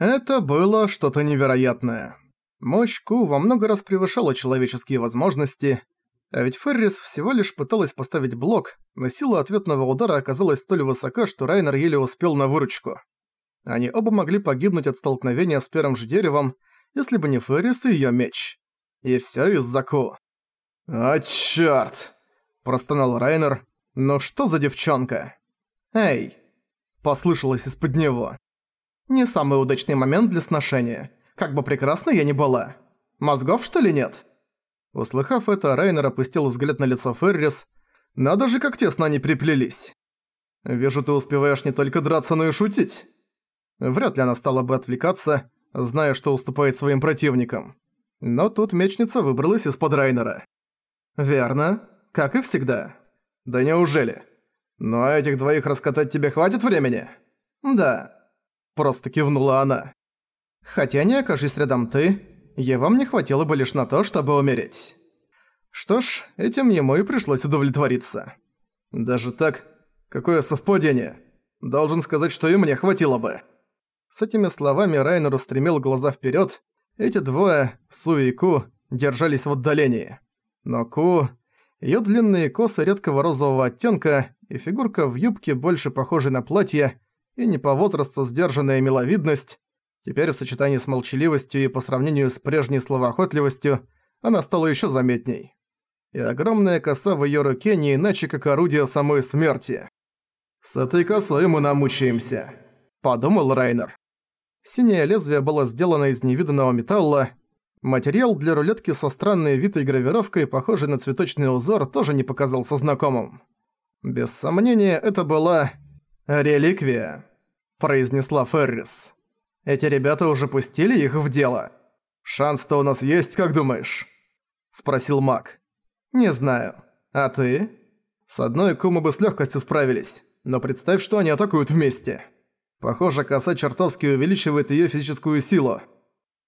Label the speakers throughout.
Speaker 1: Это было что-то невероятное. Мощь Ку во много раз превышала человеческие возможности, а ведь Феррис всего лишь пыталась поставить блок, но сила ответного удара оказалась столь высока, что Райнер еле успел на выручку. Они оба могли погибнуть от столкновения с первым же деревом, если бы не Феррис и её меч. И всё из-за Ку. «А чёрт!» – простонал Райнер. «Ну что за девчонка?» «Эй!» – послышалось из-под него. «Не самый удачный момент для сношения. Как бы прекрасна я ни была. Мозгов, что ли, нет?» Услыхав это, Райнер опустил взгляд на лицо Феррис. «Надо же, как тесно они приплелись!» «Вижу, ты успеваешь не только драться, но и шутить!» Вряд ли она стала бы отвлекаться, зная, что уступает своим противникам. Но тут мечница выбралась из-под Райнера. «Верно. Как и всегда». «Да неужели? Ну а этих двоих раскатать тебе хватит времени?» «Да». Просто кивнула она. «Хотя не окажись рядом ты, Евам не хватило бы лишь на то, чтобы умереть». Что ж, этим ему и пришлось удовлетвориться. Даже так, какое совпадение. Должен сказать, что и мне хватило бы. С этими словами Райнер устремил глаза вперед. Эти двое, Су и Ку, держались в отдалении. Но Ку... Её длинные косы редкого розового оттенка и фигурка в юбке, больше похожей на платье, и не по возрасту сдержанная миловидность, теперь в сочетании с молчаливостью и по сравнению с прежней словоохотливостью, она стала ещё заметней. И огромная коса в её руке не иначе, как орудие самой смерти. «С этой косой мы намучаемся», — подумал Райнер. Синее лезвие было сделано из невиданного металла. Материал для рулетки со странной витой гравировкой, похожей на цветочный узор, тоже не показался знакомым. Без сомнения, это была... «Реликвия», – произнесла Феррис. «Эти ребята уже пустили их в дело. Шанс-то у нас есть, как думаешь?» – спросил маг. «Не знаю. А ты?» «С одной Кумы бы с легкостью справились, но представь, что они атакуют вместе». Похоже, коса чертовски увеличивает её физическую силу.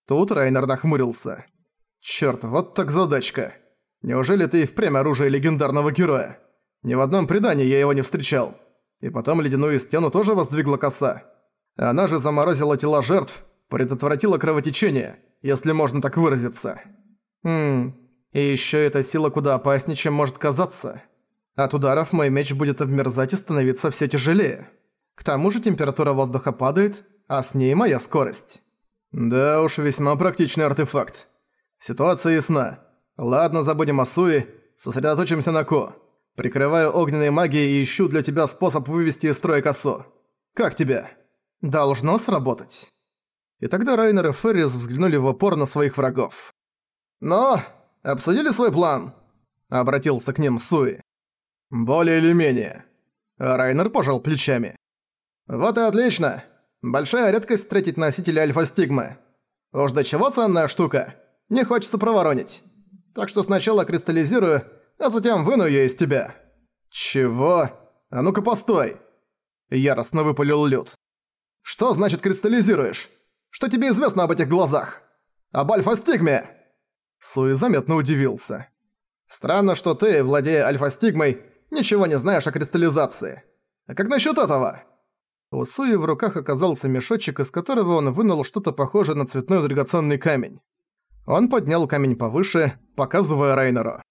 Speaker 1: Тут Райнер нахмурился. «Чёрт, вот так задачка. Неужели ты и впрямь оружие легендарного героя? Ни в одном предании я его не встречал. И потом ледяную стену тоже воздвигла коса. Она же заморозила тела жертв, предотвратила кровотечение, если можно так выразиться. Хм, и ещё эта сила куда опаснее, чем может казаться. От ударов мой меч будет обмерзать и становиться всё тяжелее». К тому же температура воздуха падает, а с ней моя скорость. Да уж, весьма практичный артефакт. Ситуация ясна. Ладно, забудем о Суи, сосредоточимся на Ко. Прикрываю огненной магией и ищу для тебя способ вывести из строя косу. Как тебе? Должно сработать. И тогда Райнер и Феррис взглянули в упор на своих врагов. «Но, обсудили свой план?» Обратился к ним Суи. «Более или менее». Райнер пожал плечами. «Вот и отлично. Большая редкость встретить носителя альфа-стигмы. Уж до чего ценная штука. Не хочется проворонить. Так что сначала кристаллизирую, а затем выну её из тебя». «Чего? А ну-ка постой!» Яростно выпалил Люд. «Что значит кристаллизируешь? Что тебе известно об этих глазах? Об альфа-стигме?» Суи заметно удивился. «Странно, что ты, владея альфа-стигмой, ничего не знаешь о кристаллизации. А как насчёт этого?» У Суи в руках оказался мешочек, из которого он вынул что-то похожее на цветной драгоценный камень. Он поднял камень повыше, показывая Райнеру.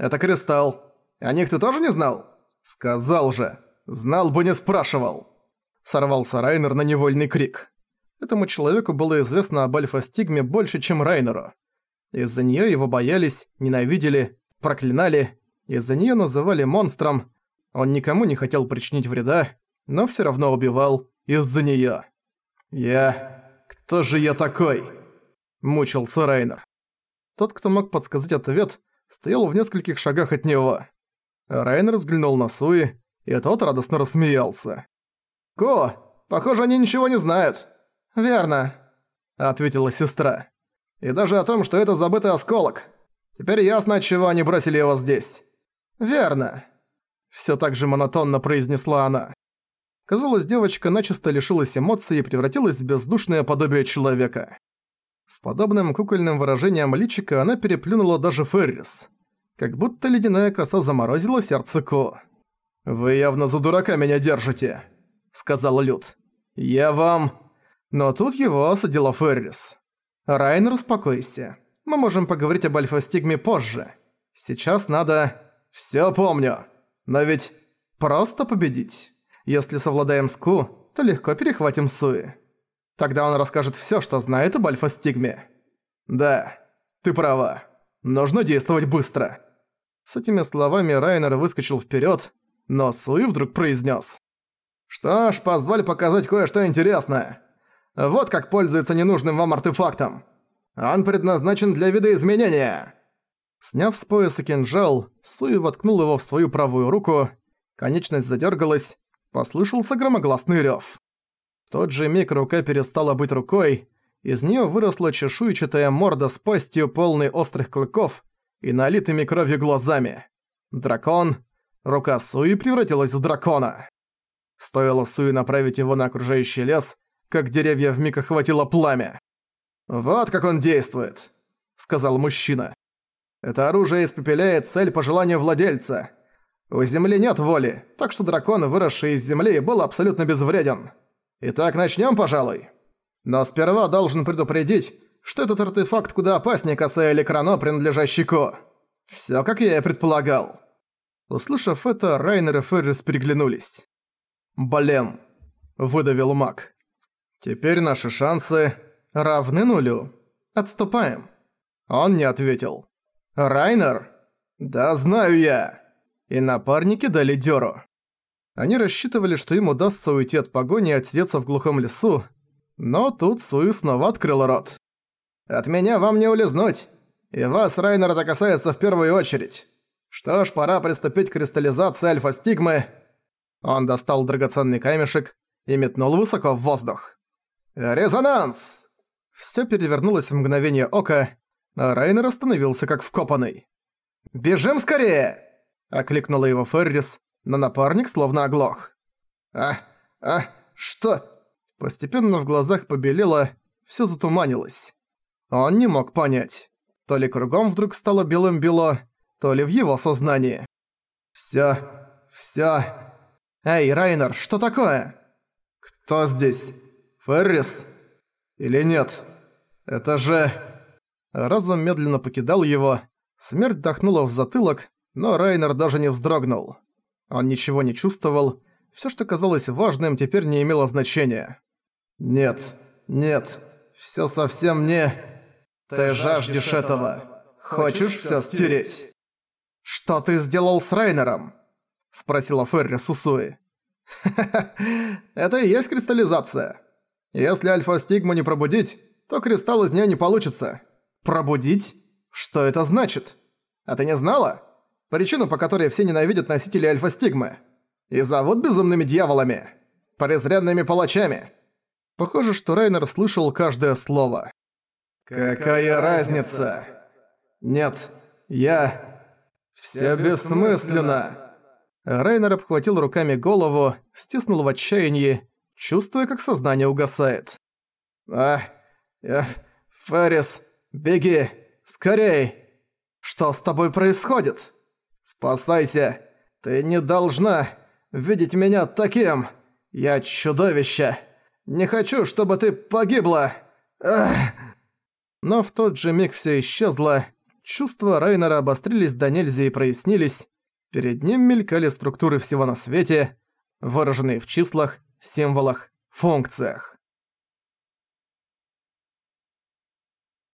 Speaker 1: «Это кристалл. О них ты тоже не знал?» «Сказал же. Знал бы, не спрашивал!» Сорвался Райнер на невольный крик. Этому человеку было известно об альфа-стигме больше, чем Райнеру. Из-за неё его боялись, ненавидели, проклинали, из-за неё называли монстром. Он никому не хотел причинить вреда, но все равно убивал из-за неё. «Я... кто же я такой?» – мучился Райнер. Тот, кто мог подсказать ответ, стоял в нескольких шагах от него. Райнер взглянул на Суи, и тот радостно рассмеялся. «Ко, похоже, они ничего не знают». «Верно», – ответила сестра. «И даже о том, что это забытый осколок. Теперь ясно, от чего они бросили его здесь». «Верно», – всё так же монотонно произнесла она. Казалось, девочка начисто лишилась эмоций и превратилась в бездушное подобие человека. С подобным кукольным выражением личика она переплюнула даже Феррис. Как будто ледяная коса заморозила сердце Ко. «Вы явно за дурака меня держите», — сказал Люд. «Я вам...» Но тут его осадила Феррис. «Райнер, успокойся. Мы можем поговорить об альфа-стигме позже. Сейчас надо...» «Всё помню. Но ведь просто победить. Если совладаем с Ку, то легко перехватим Суи. Тогда он расскажет всё, что знает об альфа-стигме». «Да, ты права. Нужно действовать быстро». С этими словами Райнер выскочил вперед, но Суи вдруг произнес: «Что ж, позволь показать кое-что интересное. Вот как пользуется ненужным вам артефактом. Он предназначен для видоизменения». Сняв с пояса кинжал, Суи воткнул его в свою правую руку, конечность задергалась, послышался громогласный рев. Тот же миг рука перестала быть рукой, из нее выросла чешуйчатая морда с пастью полной острых клыков и налитыми кровью глазами. Дракон. Рука Суи превратилась в дракона. Стоило Суи направить его на окружающий лес, как деревья вмиг охватило пламя. «Вот как он действует», — сказал мужчина. «Это оружие испепеляет цель по желанию владельца. У Земли нет воли, так что дракон, выросший из Земли, был абсолютно безвреден. Итак, начнем, пожалуй». Но сперва должен предупредить, что этот артефакт куда опаснее касая Лекрано, принадлежащий Ко. Всё, как я и предполагал. Услышав это, Райнер и Феррис переглянулись. «Блин», — выдавил маг. «Теперь наши шансы равны нулю. Отступаем». Он не ответил. «Райнер?» «Да знаю я!» И напарники дали дёру. Они рассчитывали, что им удастся уйти от погони и отсидеться в глухом лесу, но тут Суи снова открыл рот. «От меня вам не улизнуть. И вас, Райнер, это касается в первую очередь. Что ж, пора приступить к кристаллизации альфа-стигмы». Он достал драгоценный камешек и метнул высоко в воздух. «Резонанс!» Всё перевернулось в мгновение ока, а Райнер остановился как вкопанный. «Бежим скорее!» – окликнула его Феррис, но напарник словно оглох. «А, а, что?» Постепенно в глазах побелело, всё затуманилось. Он не мог понять. То ли кругом вдруг стало белым-бело, то ли в его сознании. «Всё, всё...» «Эй, Райнер, что такое?» «Кто здесь? Феррис? Или нет? Это же...» Разум медленно покидал его, смерть дохнула в затылок, но Райнер даже не вздрогнул. Он ничего не чувствовал, всё, что казалось важным, теперь не имело значения. «Нет, нет, всё совсем не... Ты жаждешь этого. Хочешь всё стереть?» «Что ты сделал с Райнером?» — спросила Ферри Сусуи. «Ха-ха, это и есть кристаллизация. Если альфа-стигму не пробудить, то кристалл из неё не получится. Пробудить? Что это значит? А ты не знала? Причину, по которой все ненавидят носителей альфа-стигмы. И зовут безумными дьяволами. Презренными палачами. Похоже, что Райнер слышал каждое слово. «Какая разница? Нет, я... Всё бессмысленно!» Райнер обхватил руками голову, стиснул в отчаянии, чувствуя, как сознание угасает. «А... Э, Феррис, беги! Скорей! Что с тобой происходит? Спасайся! Ты не должна видеть меня таким! Я чудовище!» Не хочу, чтобы ты погибла!» Ах! Но в тот же миг всё исчезло, чувства Райнера обострились до нельзя и прояснились, перед ним мелькали структуры всего на свете, выраженные в числах, символах, функциях.